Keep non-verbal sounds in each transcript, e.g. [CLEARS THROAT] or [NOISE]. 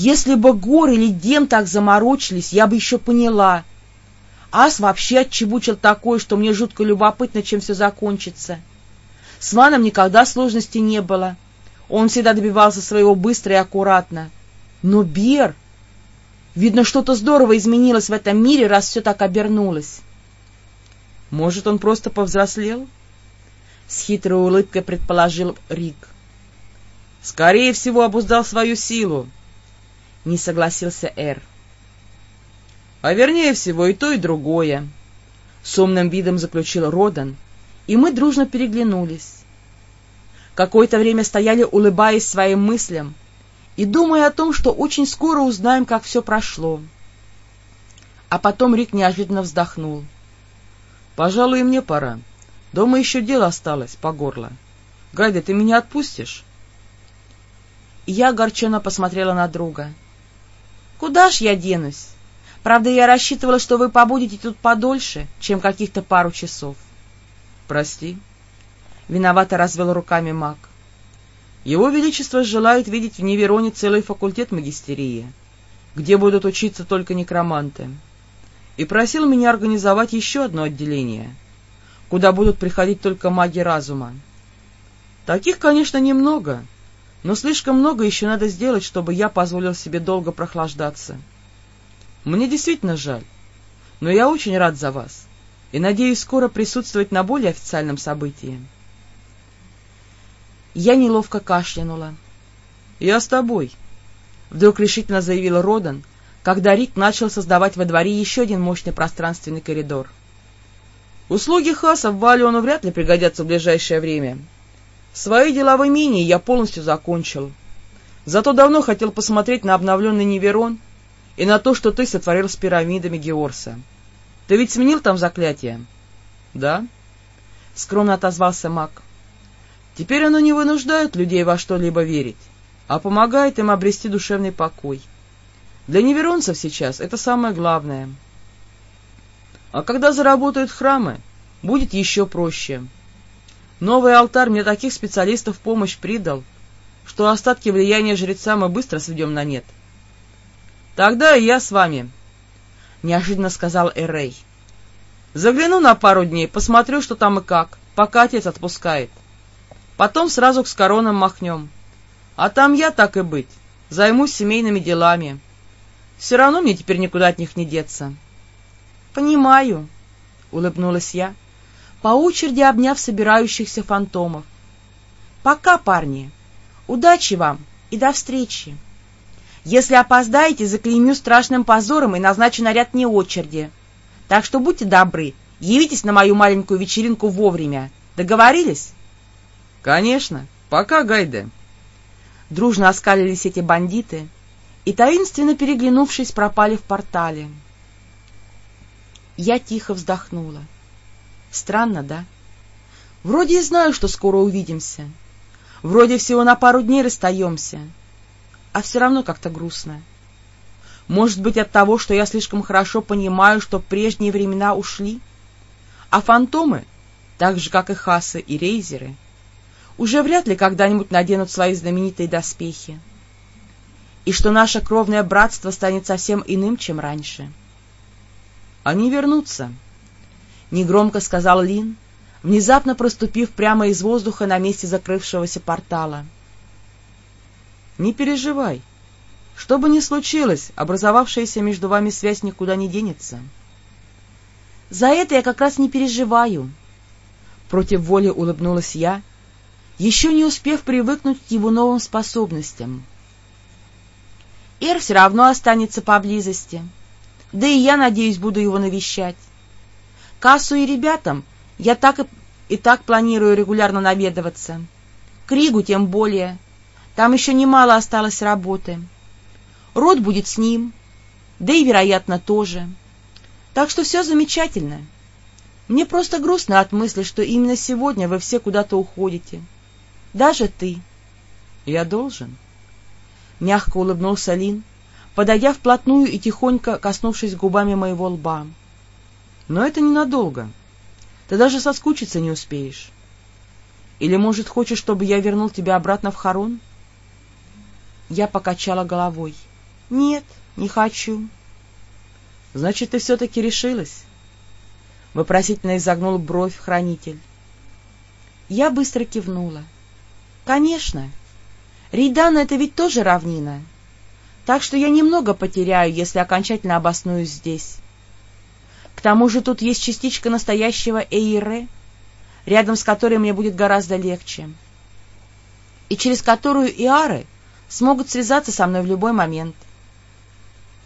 Если бы Гор или Дем так заморочились, я бы еще поняла. Ас вообще отчебучил такое, что мне жутко любопытно, чем все закончится. С Ваном никогда сложностей не было. Он всегда добивался своего быстро и аккуратно. Но Бер... Видно, что-то здорово изменилось в этом мире, раз все так обернулось. Может, он просто повзрослел? С хитрой улыбкой предположил Рик. Скорее всего, обуздал свою силу. Не согласился Эр. А вернее всего и то, и другое. С умным видом заключил Родан, и мы дружно переглянулись. Какое-то время стояли, улыбаясь своим мыслям, и думая о том, что очень скоро узнаем, как все прошло. А потом Рик неожиданно вздохнул. — Пожалуй, мне пора. Дома еще дело осталось по горло. Гайда, ты меня отпустишь? Я огорченно посмотрела на друга. — Куда ж я денусь? Правда, я рассчитывала, что вы побудете тут подольше, чем каких-то пару часов. — Прости. Виновато развел руками маг. Его Величество желает видеть в Невероне целый факультет магистерии, где будут учиться только некроманты, и просил меня организовать еще одно отделение, куда будут приходить только маги разума. Таких, конечно, немного, но слишком много еще надо сделать, чтобы я позволил себе долго прохлаждаться. Мне действительно жаль, но я очень рад за вас и надеюсь скоро присутствовать на более официальном событии. Я неловко кашлянула. — Я с тобой, — вдруг решительно заявил Родан, когда Рик начал создавать во дворе еще один мощный пространственный коридор. — Услуги Хаса в Валиону вряд ли пригодятся в ближайшее время. Свои дела в имении я полностью закончил. Зато давно хотел посмотреть на обновленный Неверон и на то, что ты сотворил с пирамидами Георса. Ты ведь сменил там заклятие? — Да, — скромно отозвался маг. Теперь оно не вынуждает людей во что-либо верить, а помогает им обрести душевный покой. Для неверонцев сейчас это самое главное. А когда заработают храмы, будет еще проще. Новый алтарь мне таких специалистов помощь придал, что остатки влияния жреца мы быстро сведем на нет. Тогда и я с вами, — неожиданно сказал Эрей. Загляну на пару дней, посмотрю, что там и как, пока отец отпускает. — Потом сразу к коронам махнем. А там я, так и быть, займусь семейными делами. Все равно мне теперь никуда от них не деться. — Понимаю, — улыбнулась я, по очереди обняв собирающихся фантомов. — Пока, парни. Удачи вам и до встречи. Если опоздаете, заклеймю страшным позором и назначу наряд не очереди. Так что будьте добры, явитесь на мою маленькую вечеринку вовремя. Договорились? — Конечно. Пока, Гайде. Дружно оскалились эти бандиты и, таинственно переглянувшись, пропали в портале. Я тихо вздохнула. Странно, да? Вроде и знаю, что скоро увидимся. Вроде всего на пару дней расстаемся. А все равно как-то грустно. Может быть, от того, что я слишком хорошо понимаю, что прежние времена ушли? А фантомы, так же, как и хасы и рейзеры, — уже вряд ли когда-нибудь наденут свои знаменитые доспехи, и что наше кровное братство станет совсем иным, чем раньше. — Они вернутся, — негромко сказал Лин, внезапно проступив прямо из воздуха на месте закрывшегося портала. — Не переживай. Что бы ни случилось, образовавшаяся между вами связь никуда не денется. — За это я как раз не переживаю. Против воли улыбнулась я, — еще не успев привыкнуть к его новым способностям. Эр все равно останется поблизости, да и я, надеюсь, буду его навещать. Кассу и ребятам я так и, и так планирую регулярно наведываться. Кригу тем более, там еще немало осталось работы. Род будет с ним, да и, вероятно, тоже. Так что все замечательно. Мне просто грустно от мысли, что именно сегодня вы все куда-то уходите. — даже ты. — Я должен. Мягко улыбнулся Лин, подойдя вплотную и тихонько коснувшись губами моего лба. — Но это ненадолго. Ты даже соскучиться не успеешь. Или, может, хочешь, чтобы я вернул тебя обратно в Харон? Я покачала головой. — Нет, не хочу. — Значит, ты все-таки решилась? — вопросительно изогнул бровь хранитель. Я быстро кивнула. — Конечно. Рейдана — это ведь тоже равнина. Так что я немного потеряю, если окончательно обоснуюсь здесь. К тому же тут есть частичка настоящего Эйре, рядом с которой мне будет гораздо легче, и через которую Иары смогут связаться со мной в любой момент.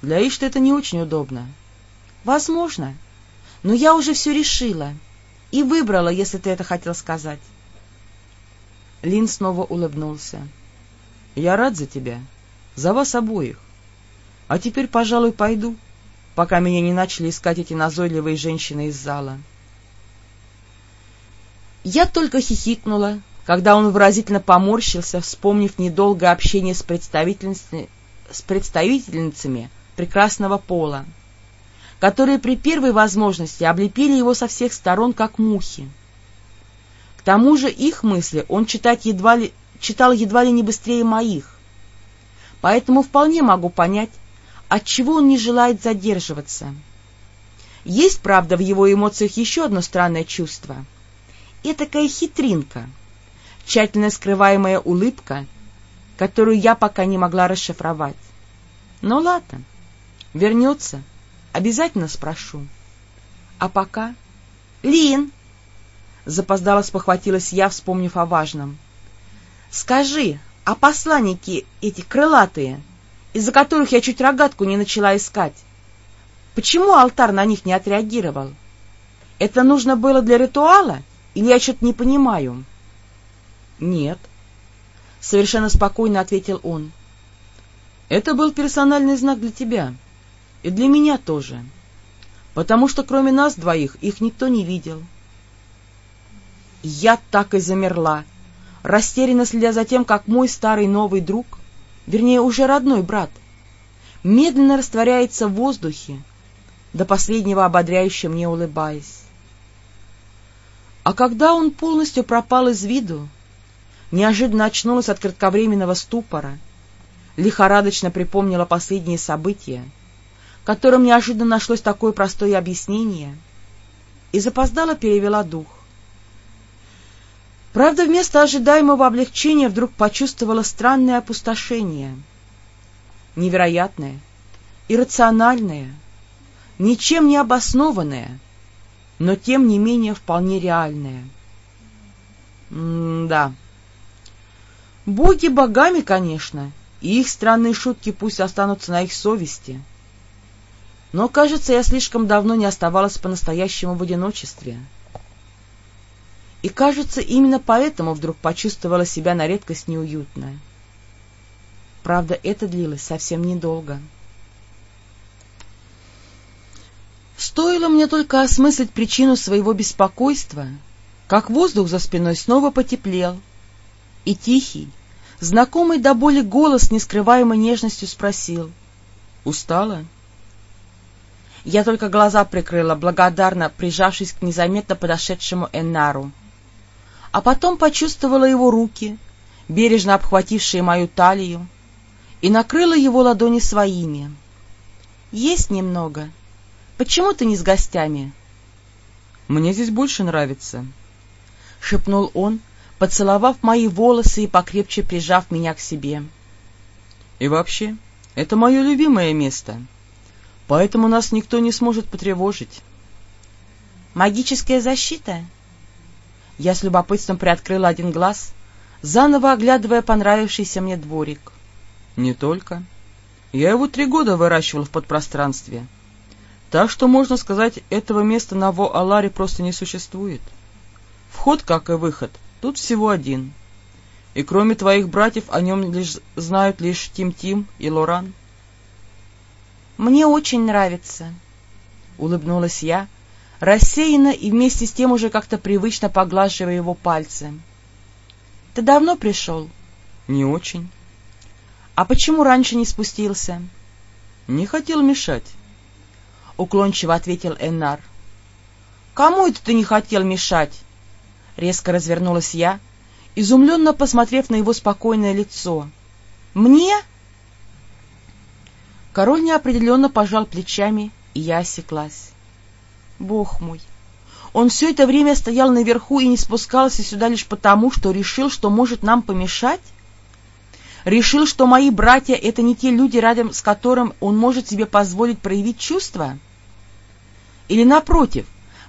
Для Ишта это не очень удобно. Возможно, но я уже все решила и выбрала, если ты это хотел сказать. Лин снова улыбнулся. Я рад за тебя, за вас обоих. А теперь, пожалуй, пойду пока меня не начали искать эти назойливые женщины из зала. Я только хихикнула, когда он выразительно поморщился, вспомнив недолгое общение с представительницами, с представительницами прекрасного пола, которые при первой возможности облепили его со всех сторон, как мухи. К тому же их мысли он читать едва ли, читал едва ли не быстрее моих, поэтому вполне могу понять, отчего он не желает задерживаться. Есть, правда, в его эмоциях еще одно странное чувство. Этакая хитринка, тщательно скрываемая улыбка, которую я пока не могла расшифровать. Но ладно, вернется, обязательно спрошу. А пока... Лин! Запоздала спохватилась я, вспомнив о важном. Скажи, а посланники эти крылатые из-за которых я чуть рогатку не начала искать. Почему алтарь на них не отреагировал? Это нужно было для ритуала? Или я что-то не понимаю? — Нет, — совершенно спокойно ответил он. — Это был персональный знак для тебя. И для меня тоже. Потому что кроме нас двоих их никто не видел. Я так и замерла, растерянно следя за тем, как мой старый новый друг вернее, уже родной брат, медленно растворяется в воздухе, до последнего ободряюще мне улыбаясь. А когда он полностью пропал из виду, неожиданно очнулась от кратковременного ступора, лихорадочно припомнила последние события, которым неожиданно нашлось такое простое объяснение, и запоздала перевела дух. Правда, вместо ожидаемого облегчения вдруг почувствовала странное опустошение. Невероятное, иррациональное, ничем не обоснованное, но тем не менее вполне реальное. М-да. Боги богами, конечно, и их странные шутки пусть останутся на их совести. Но, кажется, я слишком давно не оставалась по-настоящему в одиночестве. — и, кажется, именно поэтому вдруг почувствовала себя на редкость неуютно. Правда, это длилось совсем недолго. Стоило мне только осмыслить причину своего беспокойства, как воздух за спиной снова потеплел, и тихий, знакомый до боли голос нескрываемой нежностью спросил «Устала?» Я только глаза прикрыла, благодарно прижавшись к незаметно подошедшему Эннару а потом почувствовала его руки, бережно обхватившие мою талию, и накрыла его ладони своими. — Есть немного. Почему ты не с гостями? — Мне здесь больше нравится, — шепнул он, поцеловав мои волосы и покрепче прижав меня к себе. — И вообще, это мое любимое место, поэтому нас никто не сможет потревожить. — Магическая защита? — я с любопытством приоткрыла один глаз, заново оглядывая понравившийся мне дворик. — Не только. Я его три года выращивал в подпространстве. Так что, можно сказать, этого места на Во-Аларе просто не существует. Вход, как и выход, тут всего один. И кроме твоих братьев о нем лишь знают лишь Тим-Тим и Лоран. — Мне очень нравится, — улыбнулась я, — рассеянно и вместе с тем уже как-то привычно поглаживая его пальцы. — Ты давно пришел? — Не очень. — А почему раньше не спустился? — Не хотел мешать, — уклончиво ответил Эннар. — Кому это ты не хотел мешать? Резко развернулась я, изумленно посмотрев на его спокойное лицо. — Мне? Король неопределенно пожал плечами, и я осеклась. Бог мой! Он все это время стоял наверху и не спускался сюда лишь потому, что решил, что может нам помешать? Решил, что мои братья — это не те люди, рядом с которым он может себе позволить проявить чувства? Или, напротив,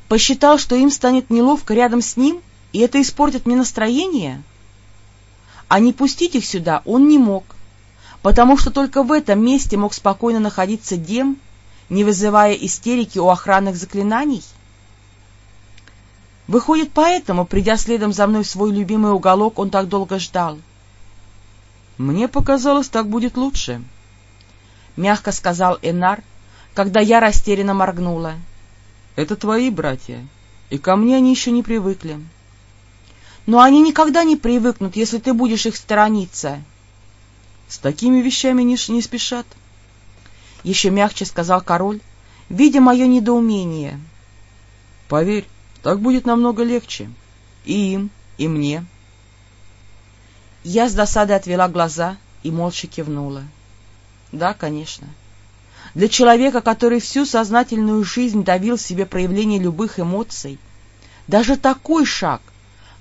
посчитал, что им станет неловко рядом с ним, и это испортит мне настроение? А не пустить их сюда он не мог, потому что только в этом месте мог спокойно находиться Дем, не вызывая истерики у охранных заклинаний? Выходит, поэтому, придя следом за мной в свой любимый уголок, он так долго ждал. «Мне показалось, так будет лучше», — мягко сказал Энар, когда я растерянно моргнула. «Это твои братья, и ко мне они еще не привыкли». «Но они никогда не привыкнут, если ты будешь их сторониться», с такими вещами не, не спешат. Еще мягче сказал король, видя мое недоумение. Поверь, так будет намного легче. И им, и мне. Я с досадой отвела глаза и молча кивнула. Да, конечно. Для человека, который всю сознательную жизнь давил себе проявление любых эмоций, даже такой шаг,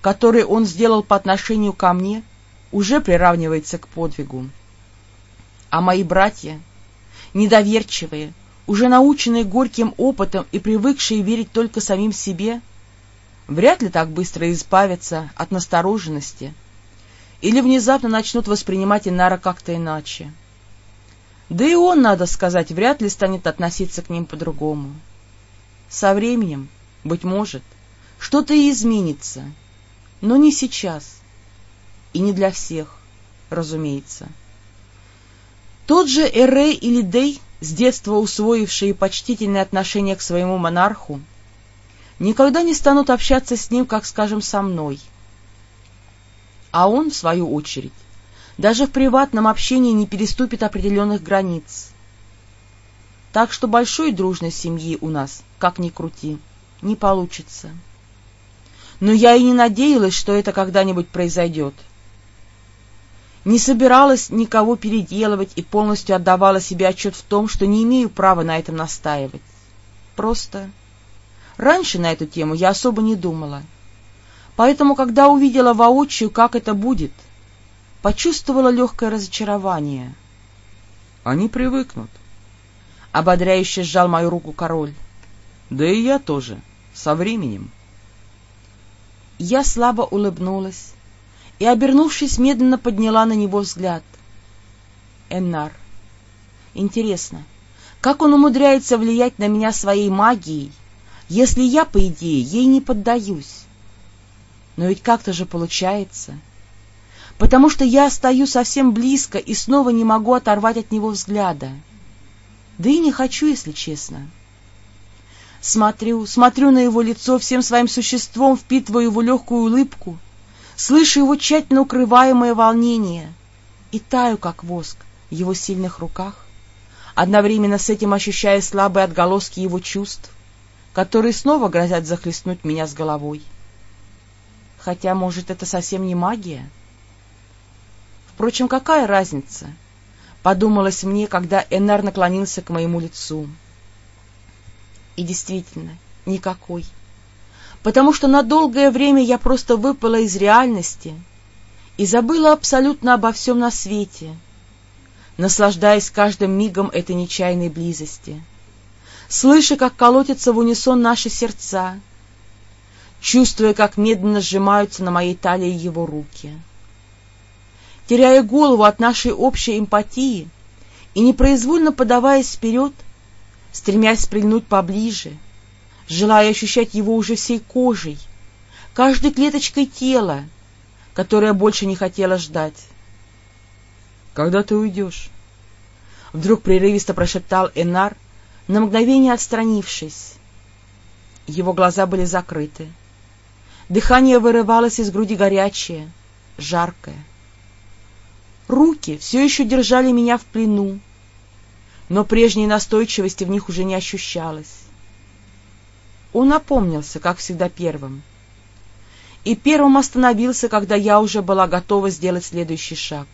который он сделал по отношению ко мне, уже приравнивается к подвигу а мои братья, недоверчивые, уже наученные горьким опытом и привыкшие верить только самим себе, вряд ли так быстро избавятся от настороженности или внезапно начнут воспринимать Инара как-то иначе. Да и он, надо сказать, вряд ли станет относиться к ним по-другому. Со временем, быть может, что-то и изменится, но не сейчас, и не для всех, разумеется. Тот же Эрей или Дей, с детства усвоившие почтительное отношение к своему монарху, никогда не станут общаться с ним, как, скажем, со мной. А он, в свою очередь, даже в приватном общении не переступит определенных границ. Так что большой дружной семьи у нас, как ни крути, не получится. Но я и не надеялась, что это когда-нибудь произойдет. — не собиралась никого переделывать и полностью отдавала себе отчет в том, что не имею права на этом настаивать. Просто раньше на эту тему я особо не думала. Поэтому, когда увидела воочию, как это будет, почувствовала легкое разочарование. — Они привыкнут. — ободряюще сжал мою руку король. — Да и я тоже, со временем. Я слабо улыбнулась и, обернувшись, медленно подняла на него взгляд. Эннар. Интересно, как он умудряется влиять на меня своей магией, если я, по идее, ей не поддаюсь? Но ведь как-то же получается. Потому что я стою совсем близко и снова не могу оторвать от него взгляда. Да и не хочу, если честно. Смотрю, смотрю на его лицо всем своим существом, впитываю его легкую улыбку — слышу его тщательно укрываемое волнение и таю, как воск, в его сильных руках, одновременно с этим ощущая слабые отголоски его чувств, которые снова грозят захлестнуть меня с головой. Хотя, может, это совсем не магия? Впрочем, какая разница? Подумалось мне, когда Энар наклонился к моему лицу. И действительно, никакой потому что на долгое время я просто выпала из реальности и забыла абсолютно обо всем на свете, наслаждаясь каждым мигом этой нечаянной близости, слыша, как колотятся в унисон наши сердца, чувствуя, как медленно сжимаются на моей талии его руки. Теряя голову от нашей общей эмпатии и непроизвольно подаваясь вперед, стремясь прильнуть поближе — желая ощущать его уже всей кожей, каждой клеточкой тела, которая больше не хотела ждать. — Когда ты уйдешь? — вдруг прерывисто прошептал Энар, на мгновение отстранившись. Его глаза были закрыты. Дыхание вырывалось из груди горячее, жаркое. Руки все еще держали меня в плену, но прежней настойчивости в них уже не ощущалось. Он опомнился, как всегда, первым. И первым остановился, когда я уже была готова сделать следующий шаг.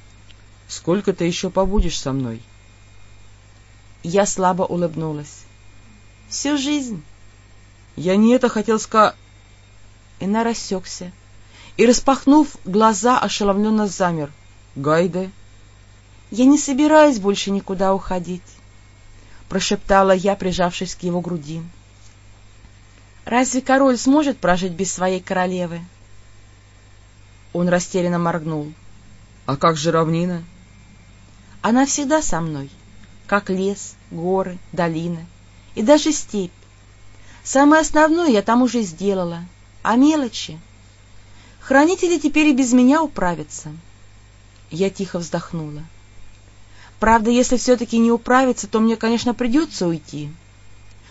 — Сколько ты еще побудешь со мной? Я слабо улыбнулась. Всю жизнь. Я не это хотел сказать. Инар рассекся и, распахнув глаза, ошеломленно замер. — Гайде? — Я не собираюсь больше никуда уходить, — прошептала я, прижавшись к его груди. — Разве король сможет прожить без своей королевы? Он растерянно моргнул. — А как же равнина? — Она всегда со мной, как лес, горы, долина и даже степь. Самое основное я там уже сделала, а мелочи... Хранители теперь и без меня управятся. Я тихо вздохнула. Правда, если все-таки не управиться, то мне, конечно, придется уйти.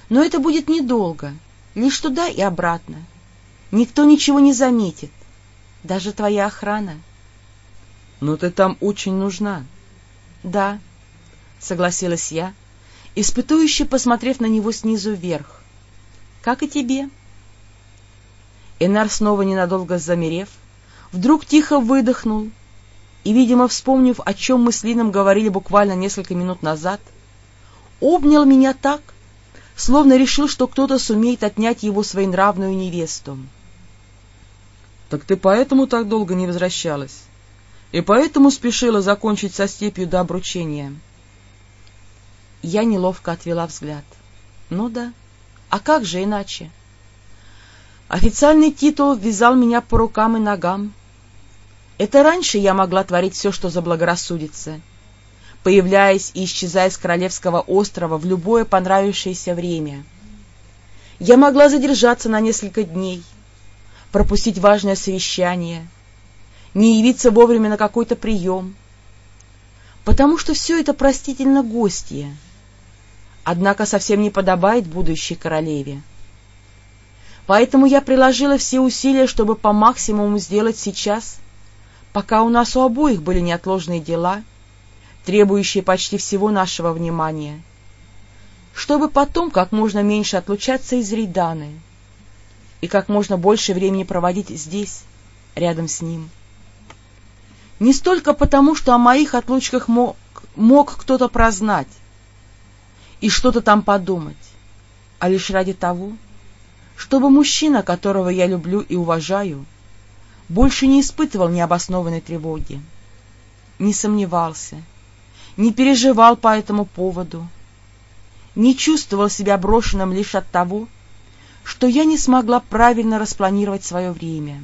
Но это будет недолго, лишь туда и обратно. Никто ничего не заметит, даже твоя охрана. Но ты там очень нужна. Да, согласилась я, испытующе посмотрев на него снизу вверх. Как и тебе. Энар, снова ненадолго замерев, вдруг тихо выдохнул и, видимо, вспомнив, о чем мы с Лином говорили буквально несколько минут назад, обнял меня так, словно решил, что кто-то сумеет отнять его своенравную невесту. — Так ты поэтому так долго не возвращалась? И поэтому спешила закончить со степью до обручения? Я неловко отвела взгляд. — Ну да, а как же иначе? — Официальный титул вязал меня по рукам и ногам. Это раньше я могла творить все, что заблагорассудится, появляясь и исчезая с Королевского острова в любое понравившееся время. Я могла задержаться на несколько дней, пропустить важное совещание, не явиться вовремя на какой-то прием, потому что все это простительно гостья, однако совсем не подобает будущей королеве. Поэтому я приложила все усилия, чтобы по максимуму сделать сейчас, пока у нас у обоих были неотложные дела, требующие почти всего нашего внимания, чтобы потом как можно меньше отлучаться из Рейданы и как можно больше времени проводить здесь, рядом с ним. Не столько потому, что о моих отлучках мог, мог кто-то прознать и что-то там подумать, а лишь ради того, чтобы мужчина, которого я люблю и уважаю, больше не испытывал необоснованной тревоги, не сомневался, не переживал по этому поводу, не чувствовал себя брошенным лишь от того, что я не смогла правильно распланировать свое время.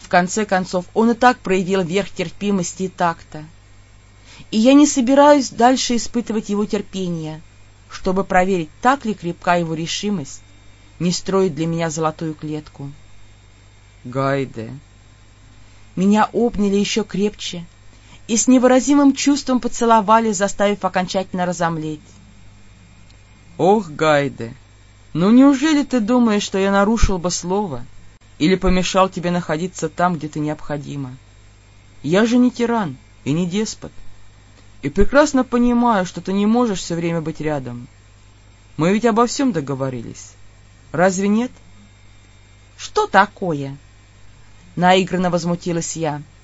В конце концов, он и так проявил верх терпимости и такта, и я не собираюсь дальше испытывать его терпение — чтобы проверить, так ли крепка его решимость не строить для меня золотую клетку. Гайде. Меня обняли еще крепче и с невыразимым чувством поцеловали, заставив окончательно разомлеть. Ох, Гайде, ну неужели ты думаешь, что я нарушил бы слово или помешал тебе находиться там, где ты необходима? Я же не тиран и не деспот и прекрасно понимаю, что ты не можешь все время быть рядом. Мы ведь обо всем договорились. Разве нет? — Что такое? — наигранно возмутилась я. —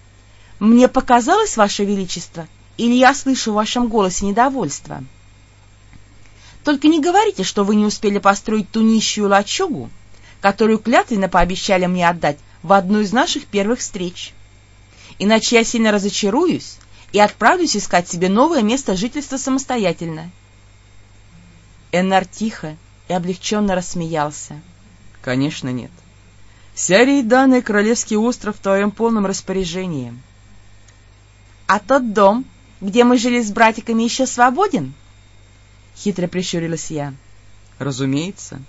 Мне показалось, Ваше Величество, или я слышу в вашем голосе недовольство? Только не говорите, что вы не успели построить ту нищую лачугу, которую клятвенно пообещали мне отдать в одну из наших первых встреч. Иначе я сильно разочаруюсь и отправлюсь искать себе новое место жительства самостоятельно. Эннар тихо и облегченно рассмеялся. — Конечно, нет. Вся Рейдана Королевский остров в твоем полном распоряжении. — А тот дом, где мы жили с братиками, еще свободен? — хитро прищурилась я. — Разумеется.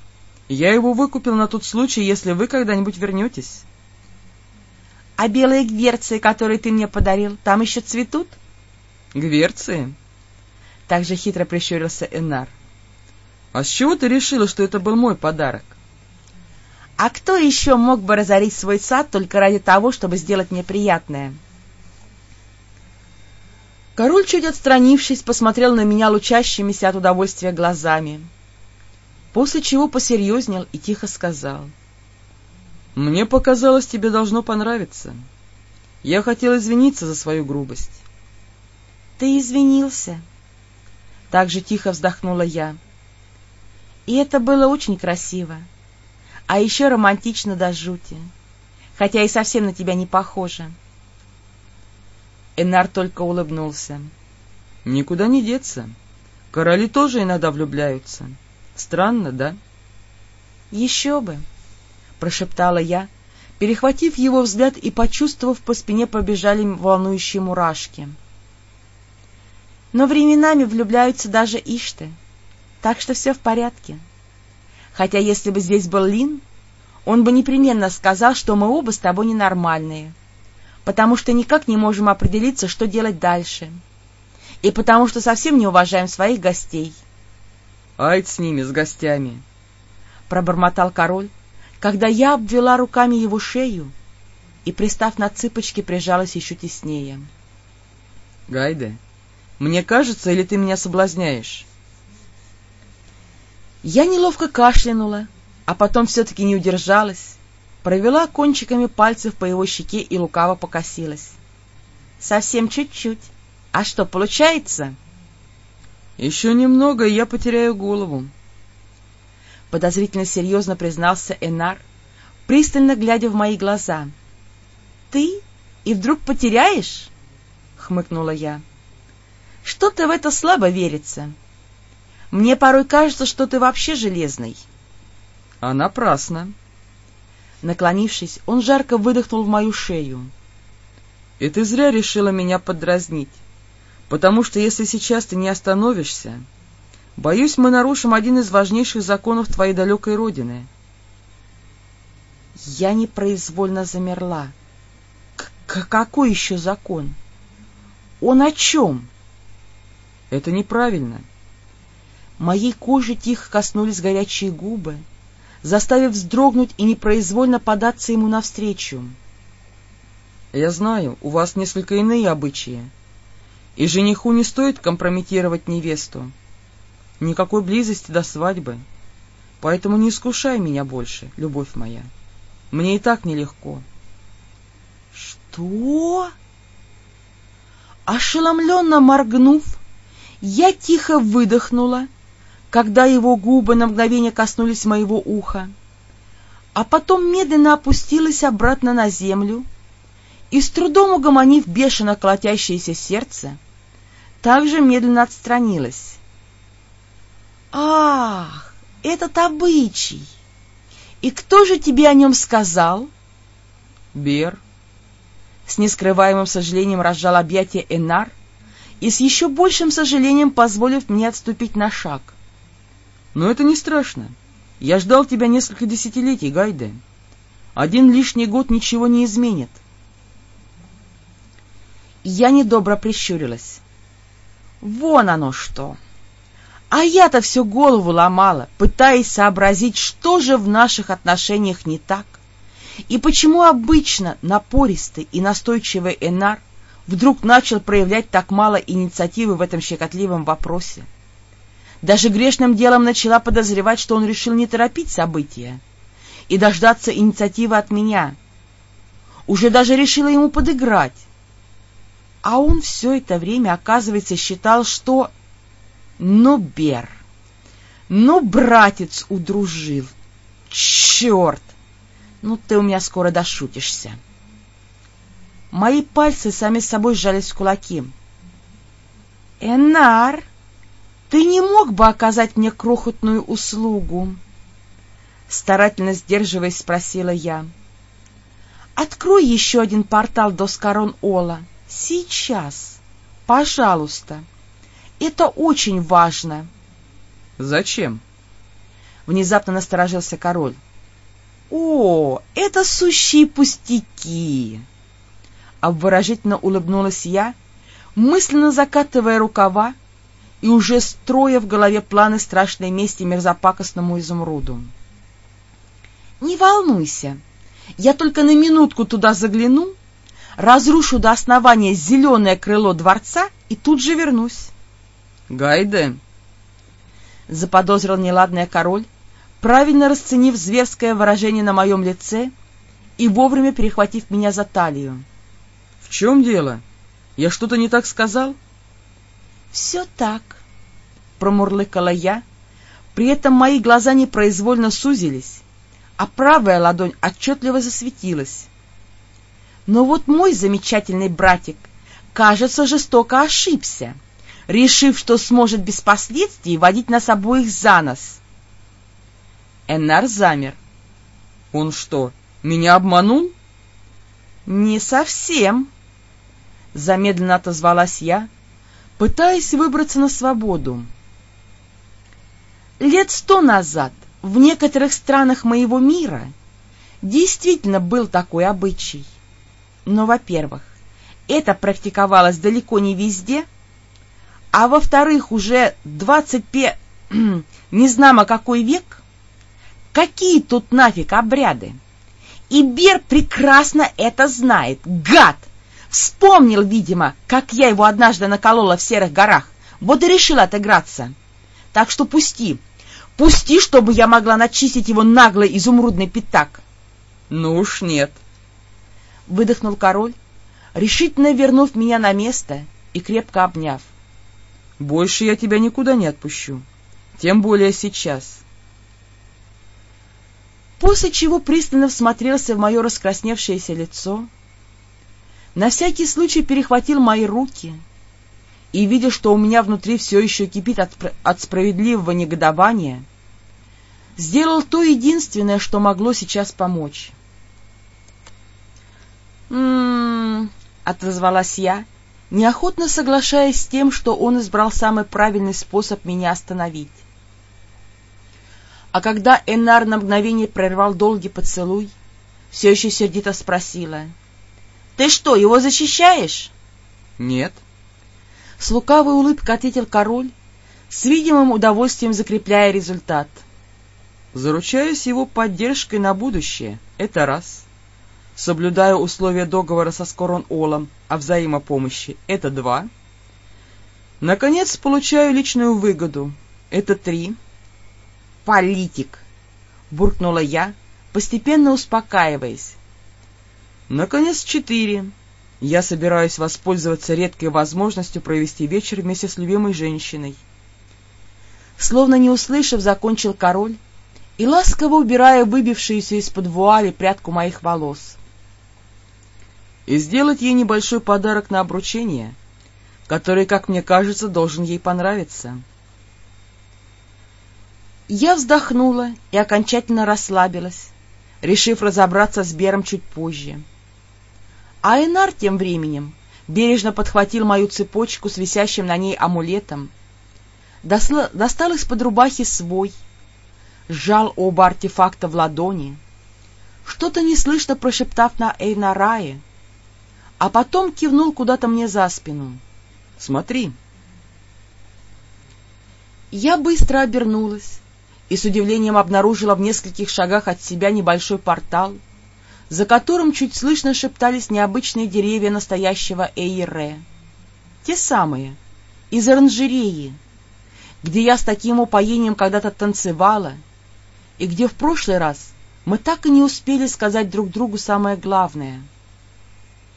Я его выкупил на тот случай, если вы когда-нибудь вернетесь. — А белые гверции, которые ты мне подарил, там еще цветут? — Гверции? — также хитро прищурился Энар. — А с чего ты решила, что это был мой подарок? — А кто еще мог бы разорить свой сад только ради того, чтобы сделать мне приятное? Король, чуть отстранившись, посмотрел на меня лучащимися от удовольствия глазами, после чего посерьезнел и тихо сказал — мне показалось, тебе должно понравиться. Я хотел извиниться за свою грубость. — Ты извинился, Так же тихо вздохнула я. И это было очень красиво. А еще романтично до жути. Хотя и совсем на тебя не похоже. Энар только улыбнулся. Никуда не деться. Короли тоже иногда влюбляются. Странно, да? Еще бы, прошептала я, перехватив его взгляд и почувствовав, по спине побежали волнующие мурашки. Но временами влюбляются даже ишты, так что все в порядке. Хотя если бы здесь был Лин, он бы непременно сказал, что мы оба с тобой ненормальные, потому что никак не можем определиться, что делать дальше, и потому что совсем не уважаем своих гостей. — Айд с ними, с гостями! — пробормотал король, когда я обвела руками его шею и, пристав на цыпочки, прижалась еще теснее. — Гайде, мне кажется, или ты меня соблазняешь? Я неловко кашлянула, а потом все-таки не удержалась, провела кончиками пальцев по его щеке и лукаво покосилась. Совсем чуть-чуть. А что, получается? Еще немного, и я потеряю голову. Подозрительно серьезно признался Энар, пристально глядя в мои глаза. Ты и вдруг потеряешь? Хмыкнула я. Что-то в это слабо верится. — мне порой кажется, что ты вообще железный. — А напрасно. Наклонившись, он жарко выдохнул в мою шею. — И ты зря решила меня подразнить, потому что если сейчас ты не остановишься, боюсь, мы нарушим один из важнейших законов твоей далекой родины. Я непроизвольно замерла. К какой еще закон? Он о чем? — Это неправильно. — Моей кожи тихо коснулись горячие губы, заставив вздрогнуть и непроизвольно податься ему навстречу. — Я знаю, у вас несколько иные обычаи, и жениху не стоит компрометировать невесту. Никакой близости до свадьбы, поэтому не искушай меня больше, любовь моя. Мне и так нелегко. — Что? Ошеломленно моргнув, я тихо выдохнула когда его губы на мгновение коснулись моего уха, а потом медленно опустилась обратно на землю и, с трудом угомонив бешено колотящееся сердце, также медленно отстранилась. «Ах, этот обычай! И кто же тебе о нем сказал?» «Бер». С нескрываемым сожалением разжал объятие Энар и с еще большим сожалением позволив мне отступить на шаг. Но это не страшно. Я ждал тебя несколько десятилетий, Гайде. Один лишний год ничего не изменит. Я недобро прищурилась. Вон оно что! А я-то всю голову ломала, пытаясь сообразить, что же в наших отношениях не так, и почему обычно напористый и настойчивый Энар вдруг начал проявлять так мало инициативы в этом щекотливом вопросе. Даже грешным делом начала подозревать, что он решил не торопить события и дождаться инициативы от меня. Уже даже решила ему подыграть. А он все это время, оказывается, считал, что... Ну, Бер, ну, братец удружил. Черт! Ну, ты у меня скоро дошутишься. Мои пальцы сами собой сжались в кулаки. «Энар!» Ты не мог бы оказать мне крохотную услугу? Старательно сдерживаясь, спросила я. Открой еще один портал до Скорон Ола. Сейчас. Пожалуйста. Это очень важно. Зачем? Внезапно насторожился король. О, это сущие пустяки! Обворожительно улыбнулась я, мысленно закатывая рукава и уже строя в голове планы страшной мести мерзопакостному изумруду. «Не волнуйся, я только на минутку туда загляну, разрушу до основания зеленое крыло дворца и тут же вернусь». «Гайде!» — заподозрил неладный король, правильно расценив зверское выражение на моем лице и вовремя перехватив меня за талию. — В чем дело? Я что-то не так сказал? — все так, — промурлыкала я, при этом мои глаза непроизвольно сузились, а правая ладонь отчетливо засветилась. Но вот мой замечательный братик, кажется, жестоко ошибся, решив, что сможет без последствий водить нас обоих за нос. Эннар замер. «Он что, меня обманул?» «Не совсем», — замедленно отозвалась я, пытаясь выбраться на свободу. Лет сто назад в некоторых странах моего мира действительно был такой обычай. Но, во-первых, это практиковалось далеко не везде, а во-вторых, уже двадцать пе... [CLEARS THROAT] не знамо какой век, какие тут нафиг обряды? И Бер прекрасно это знает, гад! Вспомнил, видимо, как я его однажды наколола в Серых горах, вот и решил отыграться. Так что пусти, пусти, чтобы я могла начистить его наглый изумрудный пятак. — Ну уж нет. — выдохнул король, решительно вернув меня на место и крепко обняв. — Больше я тебя никуда не отпущу, тем более сейчас. После чего пристально всмотрелся в мое раскрасневшееся лицо, на всякий случай перехватил мои руки и, видя, что у меня внутри все еще кипит от, от справедливого негодования, сделал то единственное, что могло сейчас помочь. «М-м-м», отозвалась я, неохотно соглашаясь с тем, что он избрал самый правильный способ меня остановить. А когда Эннар на мгновение прервал долгий поцелуй, все еще сердито спросила — ты что, его защищаешь? Нет. С лукавой улыбкой ответил король, с видимым удовольствием закрепляя результат. Заручаюсь его поддержкой на будущее, это раз. Соблюдаю условия договора со Скорон-Олом о взаимопомощи, это два. Наконец, получаю личную выгоду, это три. Политик, буркнула я, постепенно успокаиваясь. Наконец, четыре. Я собираюсь воспользоваться редкой возможностью провести вечер вместе с любимой женщиной. Словно не услышав, закончил король и ласково убирая выбившуюся из-под вуали прядку моих волос. И сделать ей небольшой подарок на обручение, который, как мне кажется, должен ей понравиться. Я вздохнула и окончательно расслабилась, решив разобраться с Бером чуть позже. — а Энар тем временем бережно подхватил мою цепочку с висящим на ней амулетом, достал из-под рубахи свой, сжал оба артефакта в ладони, что-то неслышно прошептав на Эйнарае, а потом кивнул куда-то мне за спину. «Смотри!» Я быстро обернулась и с удивлением обнаружила в нескольких шагах от себя небольшой портал — за которым чуть слышно шептались необычные деревья настоящего Эйре. Те самые, из оранжереи, где я с таким упоением когда-то танцевала, и где в прошлый раз мы так и не успели сказать друг другу самое главное.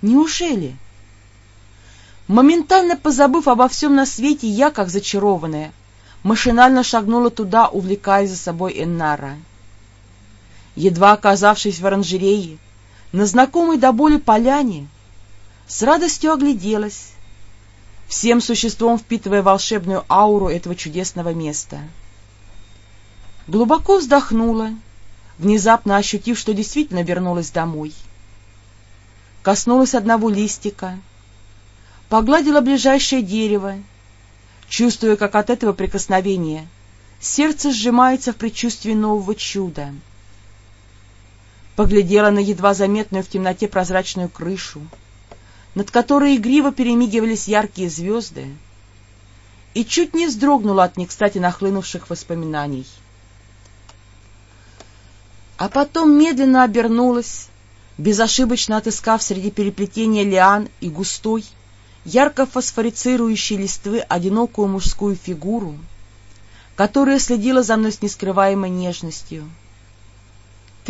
Неужели? Моментально позабыв обо всем на свете, я, как зачарованная, машинально шагнула туда, увлекая за собой Эннара — едва оказавшись в оранжерее, на знакомой до боли поляне, с радостью огляделась, всем существом впитывая волшебную ауру этого чудесного места. Глубоко вздохнула, внезапно ощутив, что действительно вернулась домой. Коснулась одного листика, погладила ближайшее дерево, чувствуя, как от этого прикосновения сердце сжимается в предчувствии нового чуда — поглядела на едва заметную в темноте прозрачную крышу, над которой игриво перемигивались яркие звезды, и чуть не вздрогнула от некстати нахлынувших воспоминаний. А потом медленно обернулась, безошибочно отыскав среди переплетения лиан и густой, ярко фосфорицирующей листвы одинокую мужскую фигуру, которая следила за мной с нескрываемой нежностью —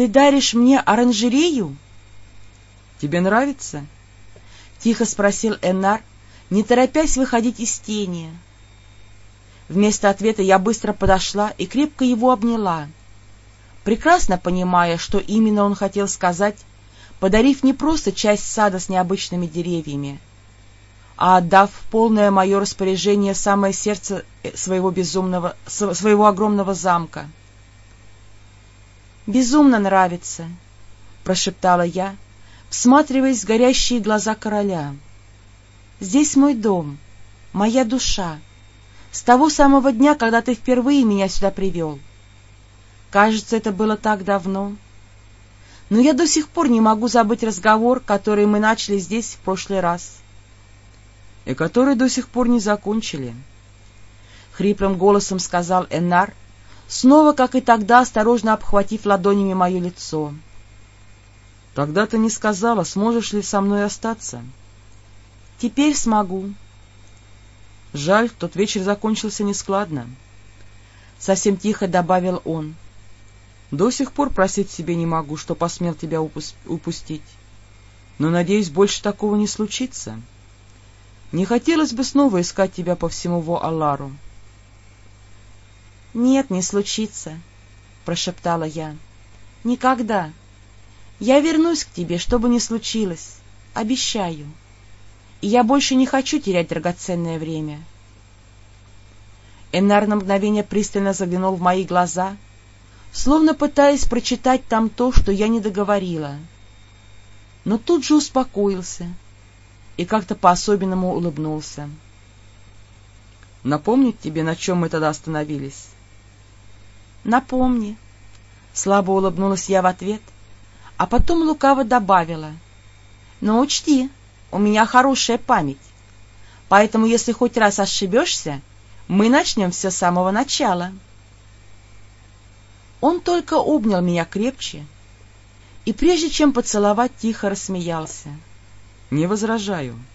ты даришь мне оранжерею? — Тебе нравится? — тихо спросил Эннар, не торопясь выходить из тени. Вместо ответа я быстро подошла и крепко его обняла, прекрасно понимая, что именно он хотел сказать, подарив не просто часть сада с необычными деревьями, а отдав полное мое распоряжение самое сердце э, своего безумного, своего огромного замка. «Безумно нравится», — прошептала я, всматриваясь в горящие глаза короля. «Здесь мой дом, моя душа, с того самого дня, когда ты впервые меня сюда привел. Кажется, это было так давно. Но я до сих пор не могу забыть разговор, который мы начали здесь в прошлый раз. И который до сих пор не закончили. Хриплым голосом сказал Энар, снова, как и тогда, осторожно обхватив ладонями мое лицо. Тогда ты не сказала, сможешь ли со мной остаться. Теперь смогу. Жаль, тот вечер закончился нескладно. Совсем тихо добавил он. До сих пор просить себе не могу, что посмел тебя упустить. Но, надеюсь, больше такого не случится. Не хотелось бы снова искать тебя по всему Во-Аллару. — Нет, не случится, — прошептала я. — Никогда. Я вернусь к тебе, что бы ни случилось. Обещаю. И я больше не хочу терять драгоценное время. Эннар на мгновение пристально заглянул в мои глаза — словно пытаясь прочитать там то, что я не договорила. Но тут же успокоился и как-то по-особенному улыбнулся. «Напомнить тебе, на чем мы тогда остановились?» «Напомни», — слабо улыбнулась я в ответ, а потом лукаво добавила. «Но учти, у меня хорошая память, поэтому если хоть раз ошибешься, мы начнем все с самого начала». Он только обнял меня крепче и, прежде чем поцеловать, тихо рассмеялся. — Не возражаю. —